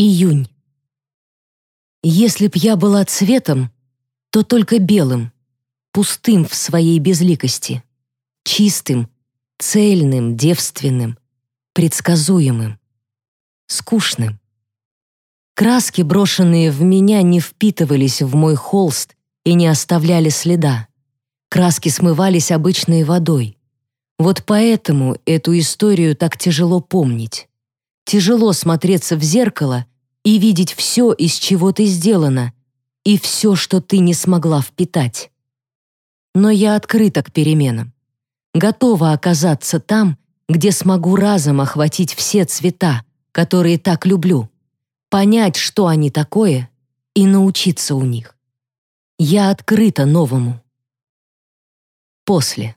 Июнь. Если б я была цветом, то только белым, пустым в своей безликости, чистым, цельным, девственным, предсказуемым, скучным. Краски, брошенные в меня, не впитывались в мой холст и не оставляли следа. Краски смывались обычной водой. Вот поэтому эту историю так тяжело помнить. Тяжело смотреться в зеркало и видеть все, из чего ты сделана, и все, что ты не смогла впитать. Но я открыта к переменам. Готова оказаться там, где смогу разом охватить все цвета, которые так люблю, понять, что они такое, и научиться у них. Я открыта новому. После.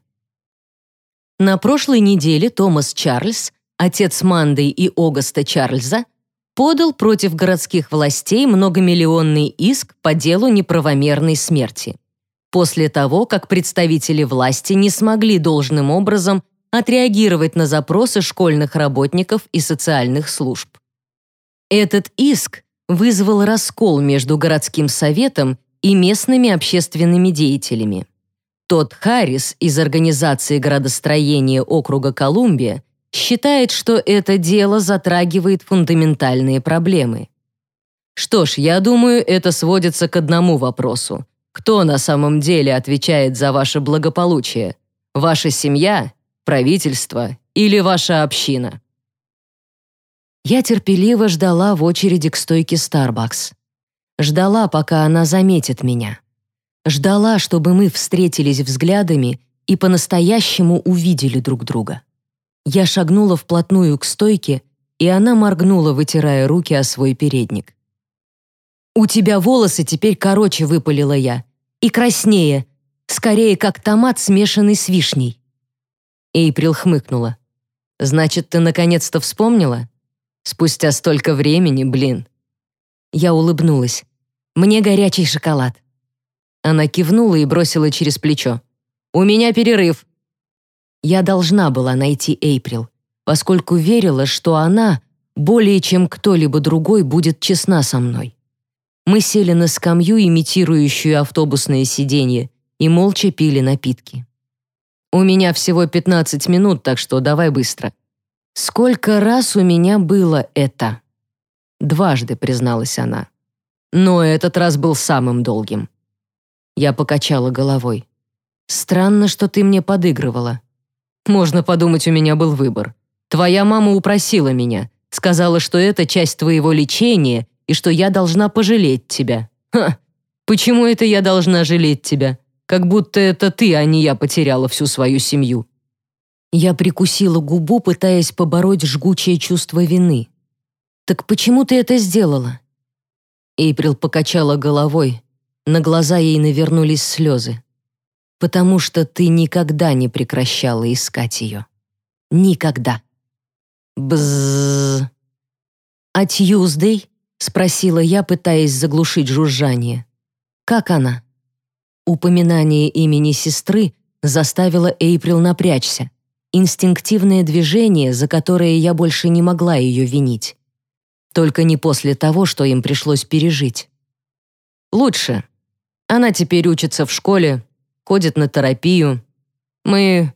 На прошлой неделе Томас Чарльз отец Манды и Огаста Чарльза, подал против городских властей многомиллионный иск по делу неправомерной смерти. После того, как представители власти не смогли должным образом отреагировать на запросы школьных работников и социальных служб. Этот иск вызвал раскол между городским советом и местными общественными деятелями. Тот Харрис из организации градостроения округа Колумбия считает, что это дело затрагивает фундаментальные проблемы. Что ж, я думаю, это сводится к одному вопросу. Кто на самом деле отвечает за ваше благополучие? Ваша семья, правительство или ваша община? Я терпеливо ждала в очереди к стойке Starbucks. Ждала, пока она заметит меня. Ждала, чтобы мы встретились взглядами и по-настоящему увидели друг друга. Я шагнула вплотную к стойке, и она моргнула, вытирая руки о свой передник. «У тебя волосы теперь короче», — выпалила я. «И краснее. Скорее, как томат, смешанный с вишней». Эйприл хмыкнула. «Значит, ты наконец-то вспомнила? Спустя столько времени, блин». Я улыбнулась. «Мне горячий шоколад». Она кивнула и бросила через плечо. «У меня перерыв. Я должна была найти Эйприл, поскольку верила, что она более чем кто-либо другой будет честна со мной. Мы сели на скамью, имитирующую автобусное сиденье, и молча пили напитки. «У меня всего 15 минут, так что давай быстро». «Сколько раз у меня было это?» Дважды, призналась она. Но этот раз был самым долгим. Я покачала головой. «Странно, что ты мне подыгрывала. Можно подумать, у меня был выбор. Твоя мама упросила меня, сказала, что это часть твоего лечения и что я должна пожалеть тебя. Ха! Почему это я должна жалеть тебя? Как будто это ты, а не я потеряла всю свою семью. Я прикусила губу, пытаясь побороть жгучее чувство вины. Так почему ты это сделала? Эйприл покачала головой. На глаза ей навернулись слезы потому что ты никогда не прекращала искать ее. Никогда. Бззз. «А Тьюздей?» — спросила я, пытаясь заглушить жужжание. «Как она?» Упоминание имени сестры заставило Эйприл напрячься. Инстинктивное движение, за которое я больше не могла ее винить. Только не после того, что им пришлось пережить. «Лучше. Она теперь учится в школе, ходит на терапию. Мы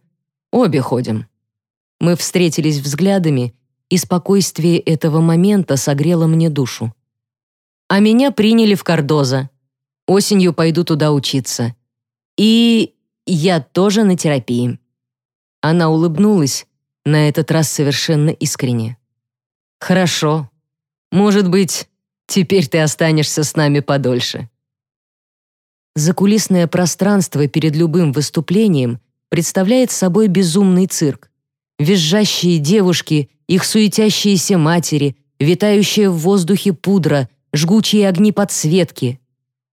обе ходим. Мы встретились взглядами, и спокойствие этого момента согрело мне душу. А меня приняли в Кардоза. Осенью пойду туда учиться. И я тоже на терапии. Она улыбнулась, на этот раз совершенно искренне. Хорошо. Может быть, теперь ты останешься с нами подольше. Закулисное пространство перед любым выступлением представляет собой безумный цирк. Визжащие девушки, их суетящиеся матери, витающая в воздухе пудра, жгучие огни подсветки.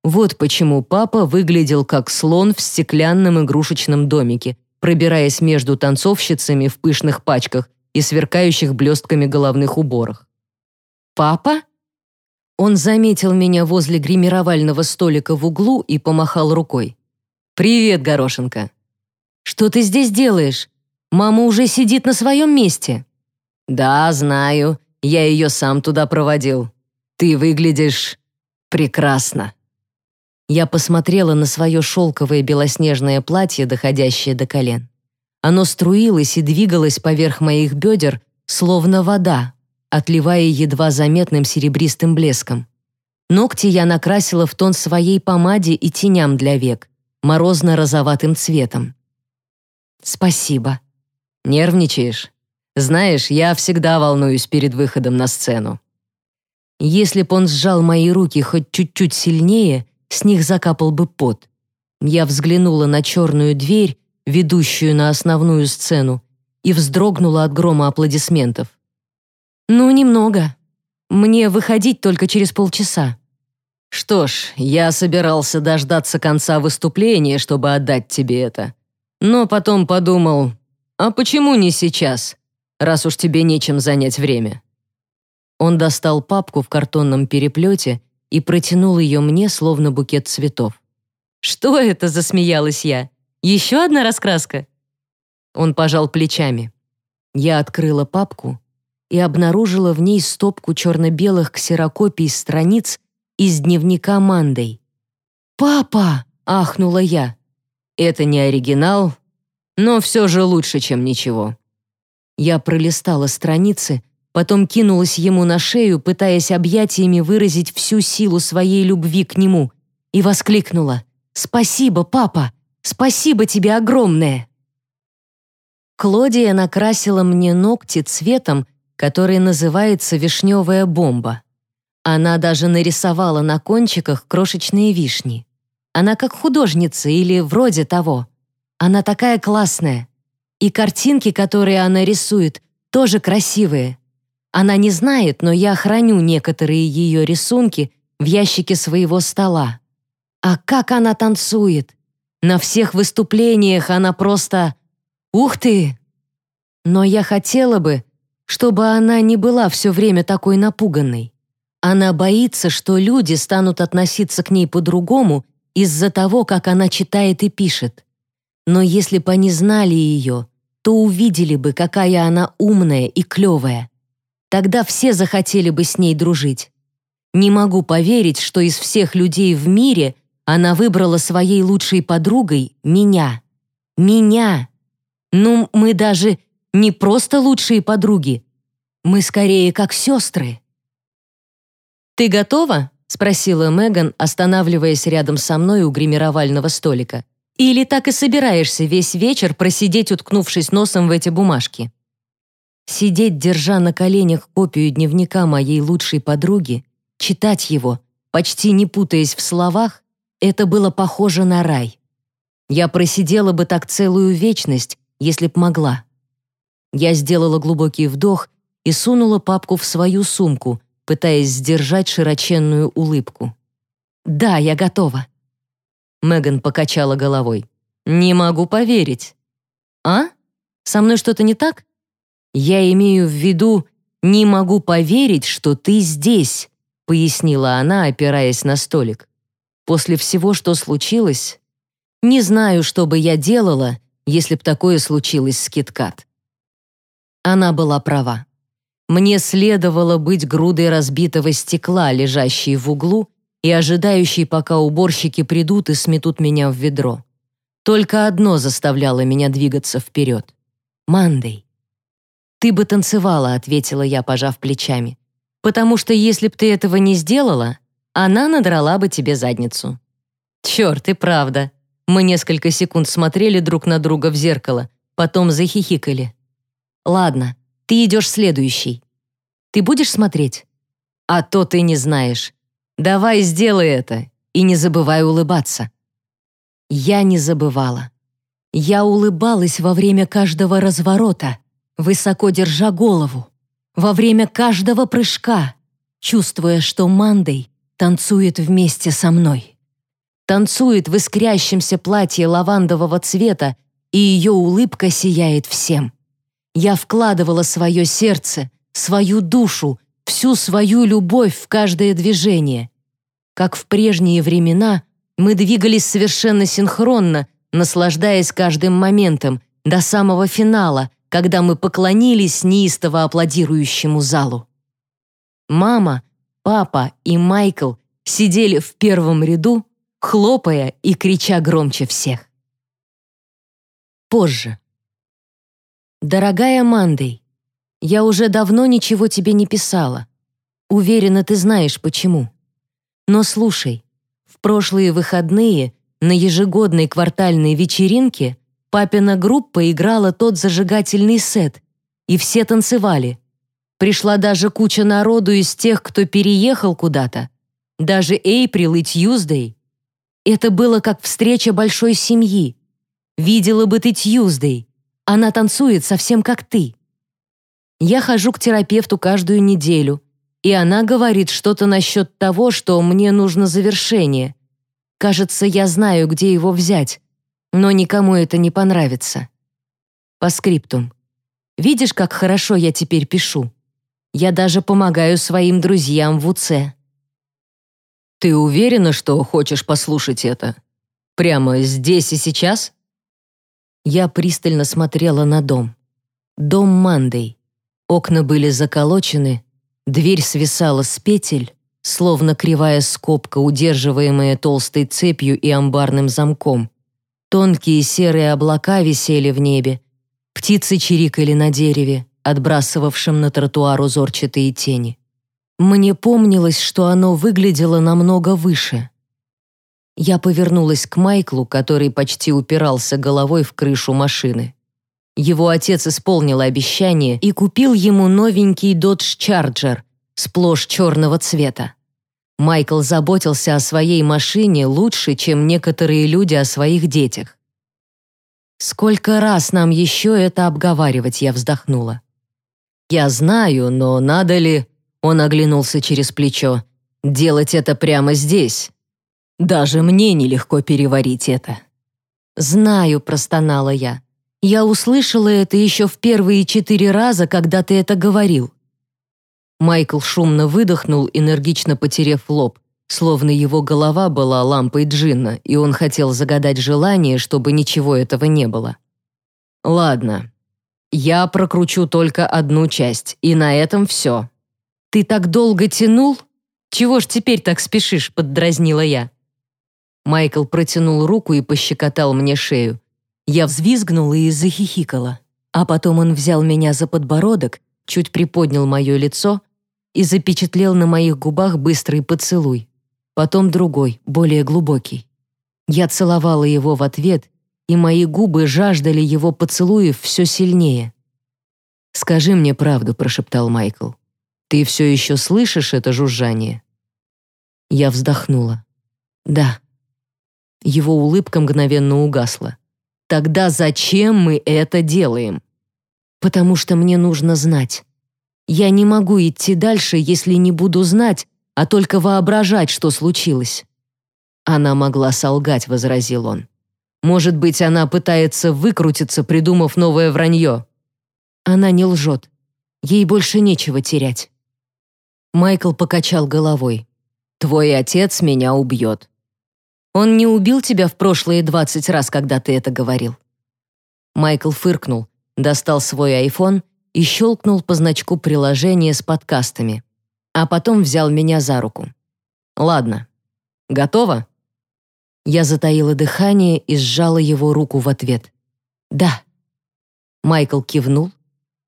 Вот почему папа выглядел как слон в стеклянном игрушечном домике, пробираясь между танцовщицами в пышных пачках и сверкающих блестками головных уборах. «Папа?» Он заметил меня возле гримировального столика в углу и помахал рукой. «Привет, Горошенко!» «Что ты здесь делаешь? Мама уже сидит на своем месте». «Да, знаю. Я ее сам туда проводил». «Ты выглядишь прекрасно». Я посмотрела на свое шелковое белоснежное платье, доходящее до колен. Оно струилось и двигалось поверх моих бедер, словно вода, отливая едва заметным серебристым блеском. Ногти я накрасила в тон своей помаде и теням для век, морозно-розоватым цветом. «Спасибо». «Нервничаешь? Знаешь, я всегда волнуюсь перед выходом на сцену». Если б он сжал мои руки хоть чуть-чуть сильнее, с них закапал бы пот. Я взглянула на черную дверь, ведущую на основную сцену, и вздрогнула от грома аплодисментов. «Ну, немного. Мне выходить только через полчаса». «Что ж, я собирался дождаться конца выступления, чтобы отдать тебе это. Но потом подумал, а почему не сейчас, раз уж тебе нечем занять время?» Он достал папку в картонном переплете и протянул ее мне, словно букет цветов. «Что это?» — засмеялась я. «Еще одна раскраска?» Он пожал плечами. Я открыла папку и обнаружила в ней стопку черно-белых ксерокопий страниц из дневника Мандой. «Папа!» — ахнула я. «Это не оригинал, но все же лучше, чем ничего». Я пролистала страницы, потом кинулась ему на шею, пытаясь объятиями выразить всю силу своей любви к нему, и воскликнула «Спасибо, папа! Спасибо тебе огромное!» Клодия накрасила мне ногти цветом, который называется «вишневая бомба». Она даже нарисовала на кончиках крошечные вишни. Она как художница или вроде того. Она такая классная. И картинки, которые она рисует, тоже красивые. Она не знает, но я храню некоторые ее рисунки в ящике своего стола. А как она танцует! На всех выступлениях она просто... Ух ты! Но я хотела бы, чтобы она не была все время такой напуганной. Она боится, что люди станут относиться к ней по-другому из-за того, как она читает и пишет. Но если бы они знали ее, то увидели бы, какая она умная и клевая. Тогда все захотели бы с ней дружить. Не могу поверить, что из всех людей в мире она выбрала своей лучшей подругой меня. Меня. Ну, мы даже не просто лучшие подруги. Мы скорее как сестры. «Ты готова?» — спросила Меган, останавливаясь рядом со мной у гримировального столика. «Или так и собираешься весь вечер просидеть, уткнувшись носом в эти бумажки?» Сидеть, держа на коленях копию дневника моей лучшей подруги, читать его, почти не путаясь в словах, это было похоже на рай. Я просидела бы так целую вечность, если б могла. Я сделала глубокий вдох и сунула папку в свою сумку, пытаясь сдержать широченную улыбку. «Да, я готова». Меган покачала головой. «Не могу поверить». «А? Со мной что-то не так?» «Я имею в виду, не могу поверить, что ты здесь», пояснила она, опираясь на столик. «После всего, что случилось, не знаю, что бы я делала, если б такое случилось с Киткат». Она была права. Мне следовало быть грудой разбитого стекла, лежащей в углу и ожидающей, пока уборщики придут и сметут меня в ведро. Только одно заставляло меня двигаться вперед. «Мандей». «Ты бы танцевала», — ответила я, пожав плечами. «Потому что если б ты этого не сделала, она надрала бы тебе задницу». «Черт, и правда». Мы несколько секунд смотрели друг на друга в зеркало, потом захихикали. «Ладно, ты идешь следующий. Ты будешь смотреть? А то ты не знаешь. Давай сделай это и не забывай улыбаться. Я не забывала. Я улыбалась во время каждого разворота, высоко держа голову, во время каждого прыжка, чувствуя, что Мандей танцует вместе со мной. Танцует в искрящемся платье лавандового цвета, и ее улыбка сияет всем. Я вкладывала свое сердце, свою душу, всю свою любовь в каждое движение. Как в прежние времена, мы двигались совершенно синхронно, наслаждаясь каждым моментом, до самого финала, когда мы поклонились неистово аплодирующему залу. Мама, папа и Майкл сидели в первом ряду, хлопая и крича громче всех. Позже. Дорогая Мандей, я уже давно ничего тебе не писала. Уверена, ты знаешь почему. Но слушай, в прошлые выходные на ежегодной квартальной вечеринке папина группа играла тот зажигательный сет, и все танцевали. Пришла даже куча народу из тех, кто переехал куда-то. Даже Эйприл и Тьюздей. Это было как встреча большой семьи. Видела бы ты Тьюздей. Она танцует совсем как ты. Я хожу к терапевту каждую неделю, и она говорит что-то насчет того, что мне нужно завершение. Кажется, я знаю, где его взять, но никому это не понравится. По скриптум. Видишь, как хорошо я теперь пишу? Я даже помогаю своим друзьям в УЦ. Ты уверена, что хочешь послушать это? Прямо здесь и сейчас? Я пристально смотрела на дом. Дом Мандей. Окна были заколочены, дверь свисала с петель, словно кривая скобка, удерживаемая толстой цепью и амбарным замком. Тонкие серые облака висели в небе, птицы чирикали на дереве, отбрасывавшим на тротуар узорчатые тени. Мне помнилось, что оно выглядело намного выше. Я повернулась к Майклу, который почти упирался головой в крышу машины. Его отец исполнил обещание и купил ему новенький Dodge Charger, сплошь черного цвета. Майкл заботился о своей машине лучше, чем некоторые люди о своих детях. «Сколько раз нам еще это обговаривать?» я вздохнула. «Я знаю, но надо ли...» Он оглянулся через плечо. «Делать это прямо здесь. Даже мне нелегко переварить это». «Знаю», — простонала я. «Я услышала это еще в первые четыре раза, когда ты это говорил». Майкл шумно выдохнул, энергично потерев лоб, словно его голова была лампой джинна, и он хотел загадать желание, чтобы ничего этого не было. «Ладно, я прокручу только одну часть, и на этом все. Ты так долго тянул? Чего ж теперь так спешишь, поддразнила я. Майкл протянул руку и пощекотал мне шею. Я взвизгнула и захихикала. А потом он взял меня за подбородок, чуть приподнял мое лицо и запечатлел на моих губах быстрый поцелуй. Потом другой, более глубокий. Я целовала его в ответ, и мои губы жаждали его поцелуев все сильнее. «Скажи мне правду», — прошептал Майкл. «Ты все еще слышишь это жужжание?» Я вздохнула. «Да». Его улыбка мгновенно угасла. «Тогда зачем мы это делаем?» «Потому что мне нужно знать. Я не могу идти дальше, если не буду знать, а только воображать, что случилось». «Она могла солгать», — возразил он. Может быть, она пытается выкрутиться, придумав новое вранье. Она не лжет. Ей больше нечего терять. Майкл покачал головой. «Твой отец меня убьет». «Он не убил тебя в прошлые двадцать раз, когда ты это говорил?» Майкл фыркнул, достал свой айфон и щелкнул по значку приложения с подкастами, а потом взял меня за руку. «Ладно. Готово?» Я затаила дыхание и сжала его руку в ответ. «Да». Майкл кивнул,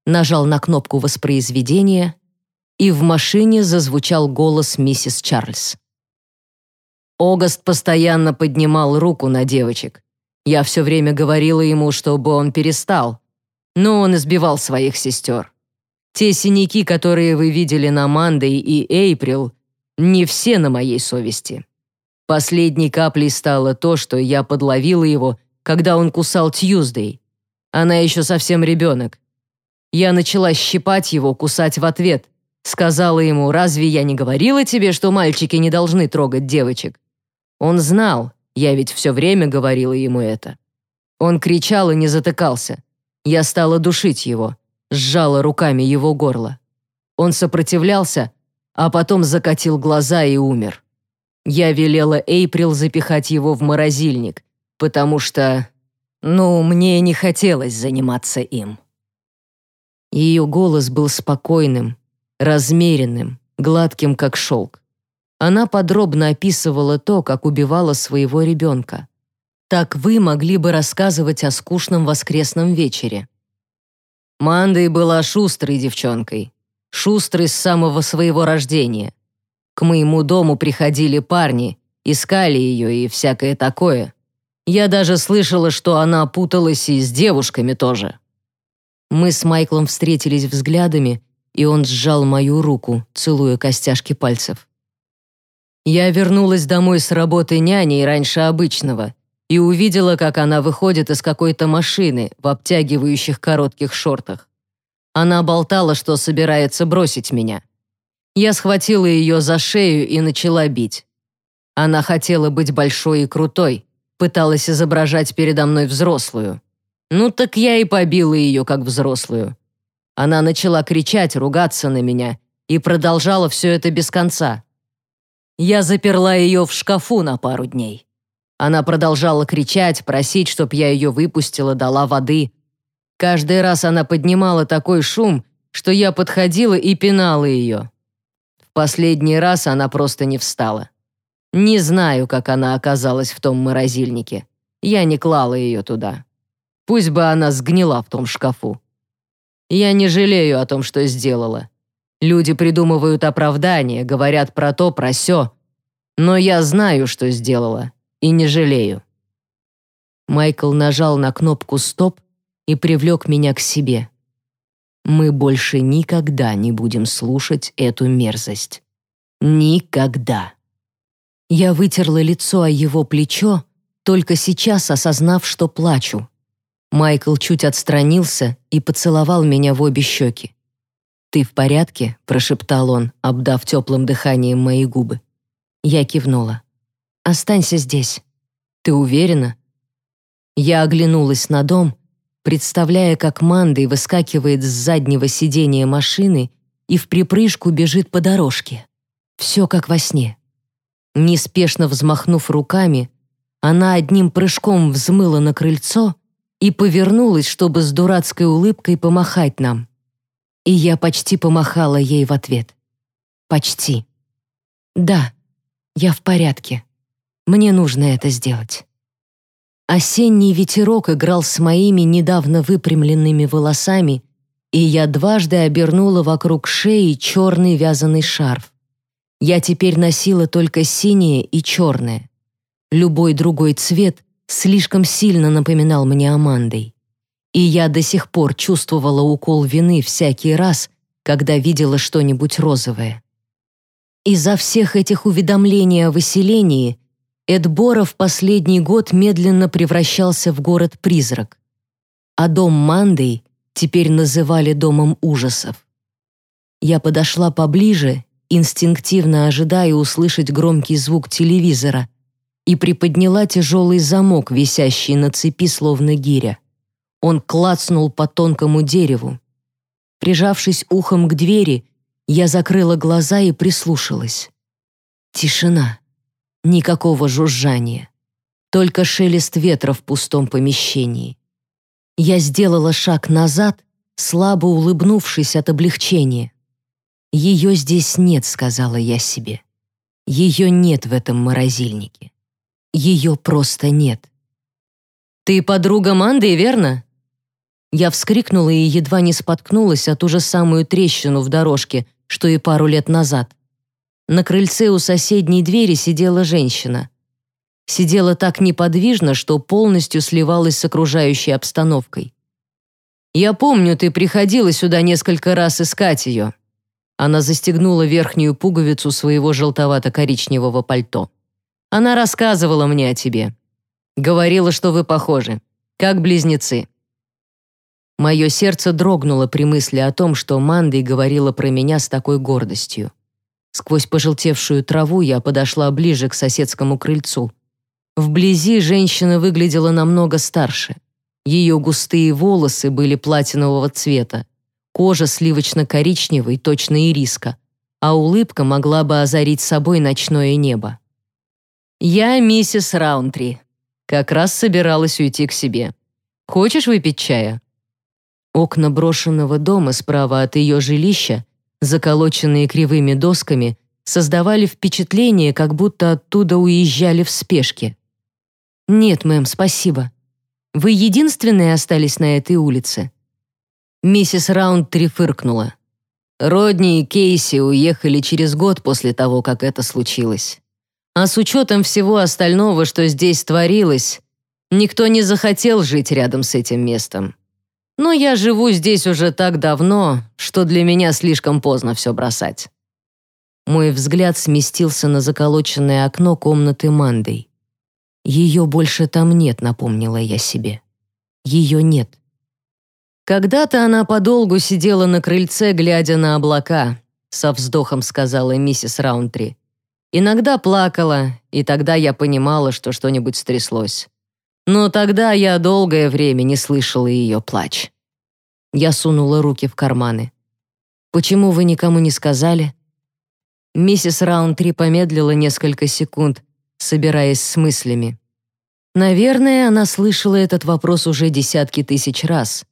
нажал на кнопку воспроизведения, и в машине зазвучал голос миссис Чарльз. Огаст постоянно поднимал руку на девочек. Я все время говорила ему, чтобы он перестал, но он избивал своих сестер. Те синяки, которые вы видели на Мандой и Эйприл, не все на моей совести. Последней каплей стало то, что я подловила его, когда он кусал Тьюздей. Она еще совсем ребенок. Я начала щипать его, кусать в ответ. Сказала ему, разве я не говорила тебе, что мальчики не должны трогать девочек? Он знал, я ведь все время говорила ему это. Он кричал и не затыкался. Я стала душить его, сжала руками его горло. Он сопротивлялся, а потом закатил глаза и умер. Я велела Эйприл запихать его в морозильник, потому что, ну, мне не хотелось заниматься им. Ее голос был спокойным, размеренным, гладким как шелк. Она подробно описывала то, как убивала своего ребенка. Так вы могли бы рассказывать о скучном воскресном вечере. Мандой была шустрой девчонкой. Шустрой с самого своего рождения. К моему дому приходили парни, искали ее и всякое такое. Я даже слышала, что она путалась и с девушками тоже. Мы с Майклом встретились взглядами, и он сжал мою руку, целуя костяшки пальцев. Я вернулась домой с работы няней раньше обычного и увидела, как она выходит из какой-то машины в обтягивающих коротких шортах. Она болтала, что собирается бросить меня. Я схватила ее за шею и начала бить. Она хотела быть большой и крутой, пыталась изображать передо мной взрослую. Ну так я и побила ее как взрослую. Она начала кричать, ругаться на меня и продолжала все это без конца. Я заперла ее в шкафу на пару дней. Она продолжала кричать, просить, чтоб я ее выпустила, дала воды. Каждый раз она поднимала такой шум, что я подходила и пинала ее. В последний раз она просто не встала. Не знаю, как она оказалась в том морозильнике. Я не клала ее туда. Пусть бы она сгнила в том шкафу. Я не жалею о том, что сделала. Люди придумывают оправдания, говорят про то, про сё. Но я знаю, что сделала, и не жалею. Майкл нажал на кнопку «Стоп» и привлек меня к себе. Мы больше никогда не будем слушать эту мерзость. Никогда. Я вытерла лицо о его плечо, только сейчас осознав, что плачу. Майкл чуть отстранился и поцеловал меня в обе щеки. «Ты в порядке?» – прошептал он, обдав теплым дыханием мои губы. Я кивнула. «Останься здесь. Ты уверена?» Я оглянулась на дом, представляя, как Мандой выскакивает с заднего сидения машины и в припрыжку бежит по дорожке. Все как во сне. Неспешно взмахнув руками, она одним прыжком взмыла на крыльцо и повернулась, чтобы с дурацкой улыбкой помахать нам. И я почти помахала ей в ответ. Почти. Да, я в порядке. Мне нужно это сделать. Осенний ветерок играл с моими недавно выпрямленными волосами, и я дважды обернула вокруг шеи черный вязаный шарф. Я теперь носила только синее и черное. Любой другой цвет слишком сильно напоминал мне Амандой. И я до сих пор чувствовала укол вины всякий раз, когда видела что-нибудь розовое. Из-за всех этих уведомлений о выселении Эдбора в последний год медленно превращался в город-призрак. А дом Мандей теперь называли домом ужасов. Я подошла поближе, инстинктивно ожидая услышать громкий звук телевизора, и приподняла тяжелый замок, висящий на цепи, словно гиря. Он клацнул по тонкому дереву. Прижавшись ухом к двери, я закрыла глаза и прислушалась. Тишина. Никакого жужжания. Только шелест ветра в пустом помещении. Я сделала шаг назад, слабо улыбнувшись от облегчения. «Ее здесь нет», — сказала я себе. «Ее нет в этом морозильнике». Ее просто нет. «Ты подруга Манды, верно?» Я вскрикнула и едва не споткнулась от ту же самую трещину в дорожке, что и пару лет назад. На крыльце у соседней двери сидела женщина. Сидела так неподвижно, что полностью сливалась с окружающей обстановкой. «Я помню, ты приходила сюда несколько раз искать ее». Она застегнула верхнюю пуговицу своего желтовато-коричневого пальто. Она рассказывала мне о тебе. Говорила, что вы похожи, как близнецы. Мое сердце дрогнуло при мысли о том, что Мандой говорила про меня с такой гордостью. Сквозь пожелтевшую траву я подошла ближе к соседскому крыльцу. Вблизи женщина выглядела намного старше. Ее густые волосы были платинового цвета, кожа сливочно-коричневой, точно ириска, а улыбка могла бы озарить собой ночное небо. «Я миссис Раунтри. Как раз собиралась уйти к себе. Хочешь выпить чая?» Окна брошенного дома справа от ее жилища заколоченные кривыми досками, создавали впечатление, как будто оттуда уезжали в спешке. «Нет, мэм, спасибо. Вы единственные остались на этой улице?» Миссис Раундтри фыркнула. Родни и Кейси уехали через год после того, как это случилось. А с учетом всего остального, что здесь творилось, никто не захотел жить рядом с этим местом. Но я живу здесь уже так давно, что для меня слишком поздно все бросать. Мой взгляд сместился на заколоченное окно комнаты Мандой. Ее больше там нет, напомнила я себе. Ее нет. Когда-то она подолгу сидела на крыльце, глядя на облака, со вздохом сказала миссис Раунтри. Иногда плакала, и тогда я понимала, что что-нибудь стряслось. Но тогда я долгое время не слышала ее плач. Я сунула руки в карманы. «Почему вы никому не сказали?» Миссис Раунтри помедлила несколько секунд, собираясь с мыслями. Наверное, она слышала этот вопрос уже десятки тысяч раз,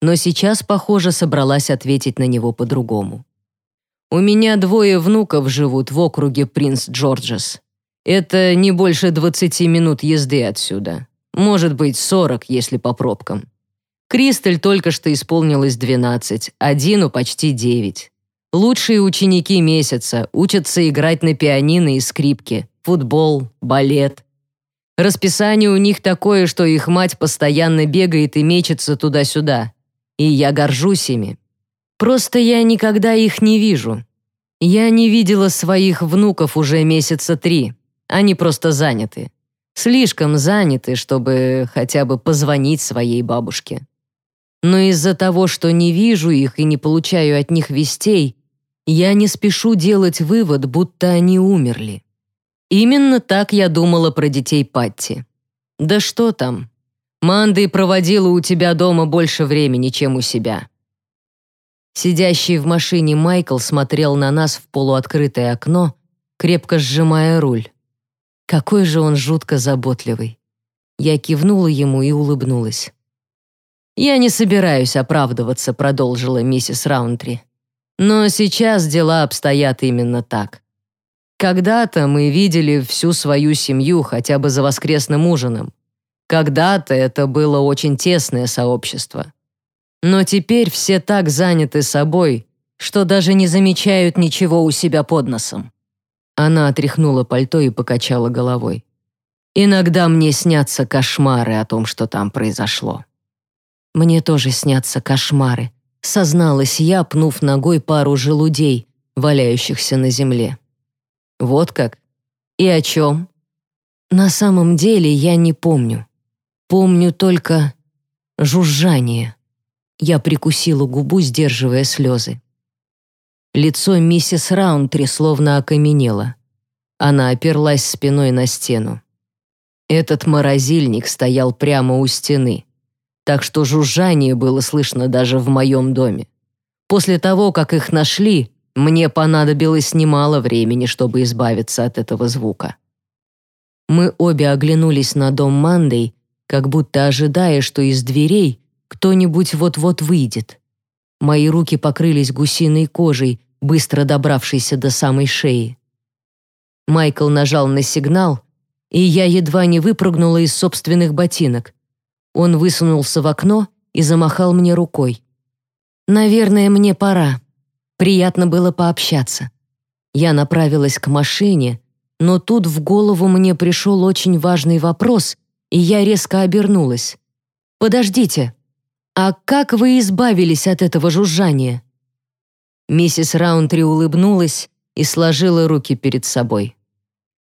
но сейчас, похоже, собралась ответить на него по-другому. «У меня двое внуков живут в округе Принц Джорджес. Это не больше 20 минут езды отсюда. Может быть, 40, если по пробкам. Кристаль только что исполнилось 12, а Дину почти 9. Лучшие ученики месяца учатся играть на пианино и скрипке, футбол, балет. Расписание у них такое, что их мать постоянно бегает и мечется туда-сюда и я горжусь ими. Просто я никогда их не вижу. Я не видела своих внуков уже месяца три. Они просто заняты. Слишком заняты, чтобы хотя бы позвонить своей бабушке. Но из-за того, что не вижу их и не получаю от них вестей, я не спешу делать вывод, будто они умерли. Именно так я думала про детей Патти. Да что там, Манда проводила у тебя дома больше времени, чем у себя». Сидящий в машине Майкл смотрел на нас в полуоткрытое окно, крепко сжимая руль. Какой же он жутко заботливый. Я кивнула ему и улыбнулась. «Я не собираюсь оправдываться», — продолжила миссис Раунтри. «Но сейчас дела обстоят именно так. Когда-то мы видели всю свою семью хотя бы за воскресным ужином. Когда-то это было очень тесное сообщество. Но теперь все так заняты собой, что даже не замечают ничего у себя под носом. Она отряхнула пальто и покачала головой. Иногда мне снятся кошмары о том, что там произошло. Мне тоже снятся кошмары, созналась я, пнув ногой пару желудей, валяющихся на земле. Вот как? И о чем? На самом деле я не помню. Помню только жужжание. Я прикусила губу, сдерживая слезы. Лицо миссис Раунтри словно окаменело. Она оперлась спиной на стену. Этот морозильник стоял прямо у стены, так что жужжание было слышно даже в моем доме. После того, как их нашли, мне понадобилось немало времени, чтобы избавиться от этого звука. Мы обе оглянулись на дом Мандей, как будто ожидая, что из дверей кто-нибудь вот-вот выйдет. Мои руки покрылись гусиной кожей, быстро добравшейся до самой шеи. Майкл нажал на сигнал, и я едва не выпрыгнула из собственных ботинок. Он высунулся в окно и замахал мне рукой. «Наверное, мне пора. Приятно было пообщаться». Я направилась к машине, но тут в голову мне пришел очень важный вопрос, и я резко обернулась. «Подождите, а как вы избавились от этого жужжания?» Миссис Раунтри улыбнулась и сложила руки перед собой.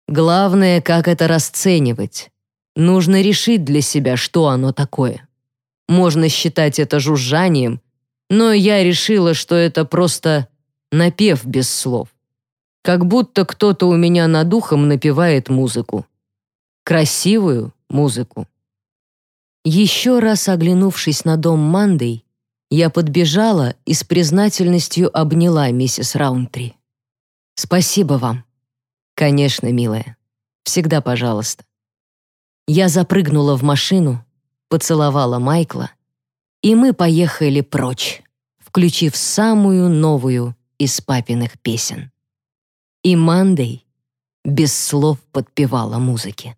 «Главное, как это расценивать. Нужно решить для себя, что оно такое. Можно считать это жужжанием, но я решила, что это просто напев без слов. Как будто кто-то у меня над ухом напевает музыку. Красивую, музыку. Еще раз оглянувшись на дом Мандей, я подбежала и с признательностью обняла миссис Раунтри. «Спасибо вам». «Конечно, милая. Всегда пожалуйста». Я запрыгнула в машину, поцеловала Майкла, и мы поехали прочь, включив самую новую из папиных песен. И Мандей без слов подпевала музыке.